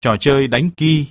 trò chơi đánh ki,